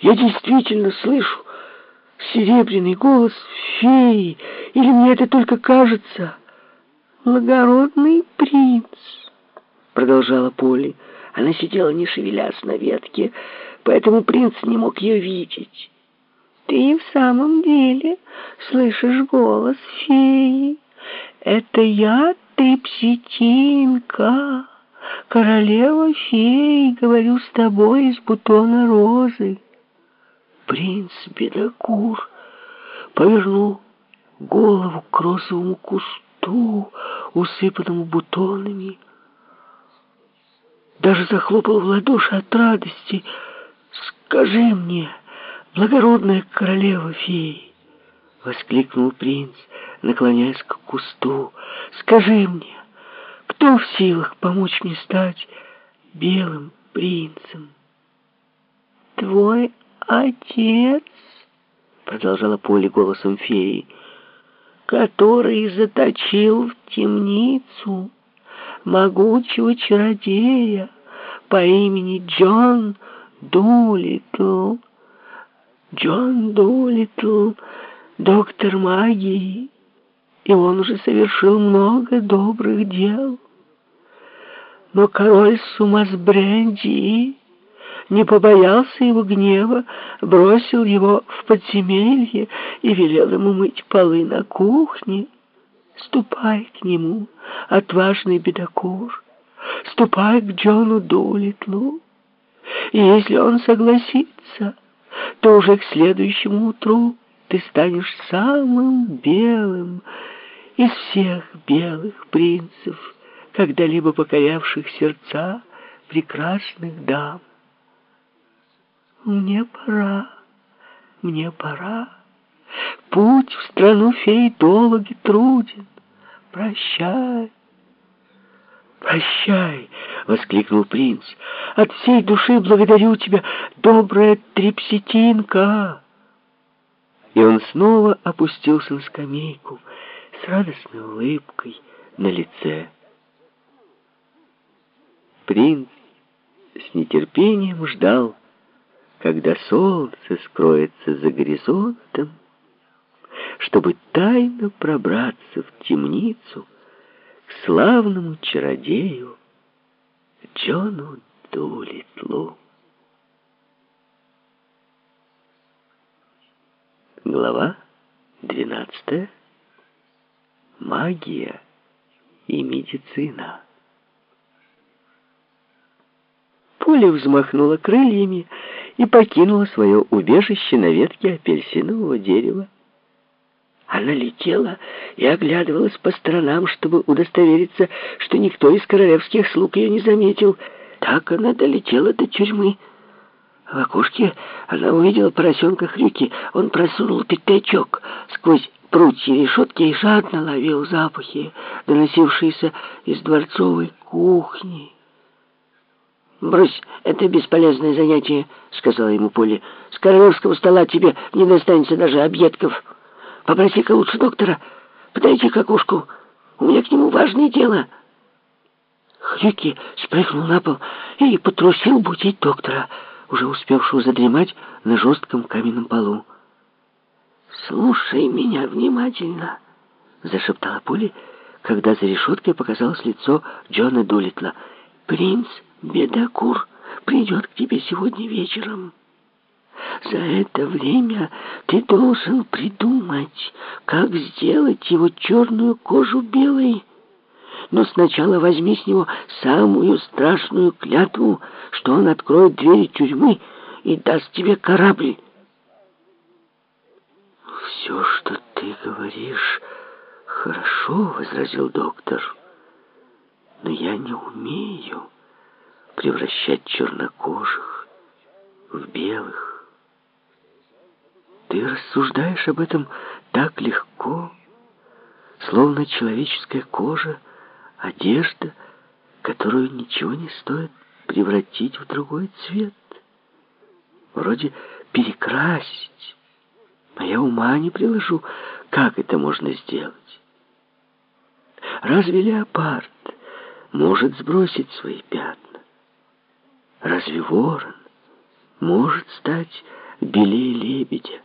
Я действительно слышу серебряный голос феи, или мне это только кажется? Благородный принц, продолжала Полли. Она сидела, не шевелясь на ветке, поэтому принц не мог ее видеть. Ты в самом деле слышишь голос феи. Это я, ты пситинка, королева феи, говорю с тобой из бутона розы. Принц Бедокур повернул голову к розовому кусту, усыпанному бутонами, даже захлопал в ладоши от радости. «Скажи мне, благородная королева феи!» — воскликнул принц, наклоняясь к кусту. «Скажи мне, кто в силах помочь мне стать белым принцем?» «Твой отец!» — продолжала Поле голосом феи, «который заточил в темницу» могучего чародея по имени Джон Дулитл. Джон Дулитл, доктор магии, и он уже совершил много добрых дел. Но король Сумасбренди не побоялся его гнева, бросил его в подземелье и велел ему мыть полы на кухне. Ступай к нему, отважный бедокур, ступай к Джону Дулитлу. И если он согласится, то уже к следующему утру ты станешь самым белым из всех белых принцев, когда-либо покорявших сердца прекрасных дам. Мне пора, мне пора. Путь в страну фей долг и труден. Прощай. «Прощай!» — воскликнул принц. «От всей души благодарю тебя, добрая трепсетинка!» И он снова опустился на скамейку с радостной улыбкой на лице. Принц с нетерпением ждал, когда солнце скроется за горизонтом, чтобы тайно пробраться в темницу к славному чародею Джону Дулитлу. Глава 12. Магия и медицина. Пуля взмахнула крыльями и покинула свое убежище на ветке апельсинового дерева. Она летела и оглядывалась по сторонам, чтобы удостовериться, что никто из королевских слуг ее не заметил. Так она долетела до тюрьмы. В окошке она увидела поросенка Хрюки. Он просунул пятачок сквозь прутья решетки и жадно ловил запахи, доносившиеся из дворцовой кухни. «Брось, это бесполезное занятие», — сказала ему Поле. «С королевского стола тебе не достанется даже объедков». Попроси-ка лучше доктора, подойди к окошку. У меня к нему важное дело». Хрюки спрыгнул на пол и потрусил будить доктора, уже успевшего задремать на жестком каменном полу. «Слушай меня внимательно», — зашептала Поли, когда за решеткой показалось лицо Джона Дулитла. «Принц Бедокур придет к тебе сегодня вечером». За это время ты должен придумать, как сделать его черную кожу белой. Но сначала возьми с него самую страшную клятву, что он откроет двери тюрьмы и даст тебе корабль. «Все, что ты говоришь, хорошо», — возразил доктор. «Но я не умею превращать чернокожих в белых». Ты рассуждаешь об этом так легко, словно человеческая кожа, одежда, которую ничего не стоит превратить в другой цвет. Вроде перекрасить. А я ума не приложу, как это можно сделать. Разве леопард может сбросить свои пятна? Разве ворон может стать белее лебедя.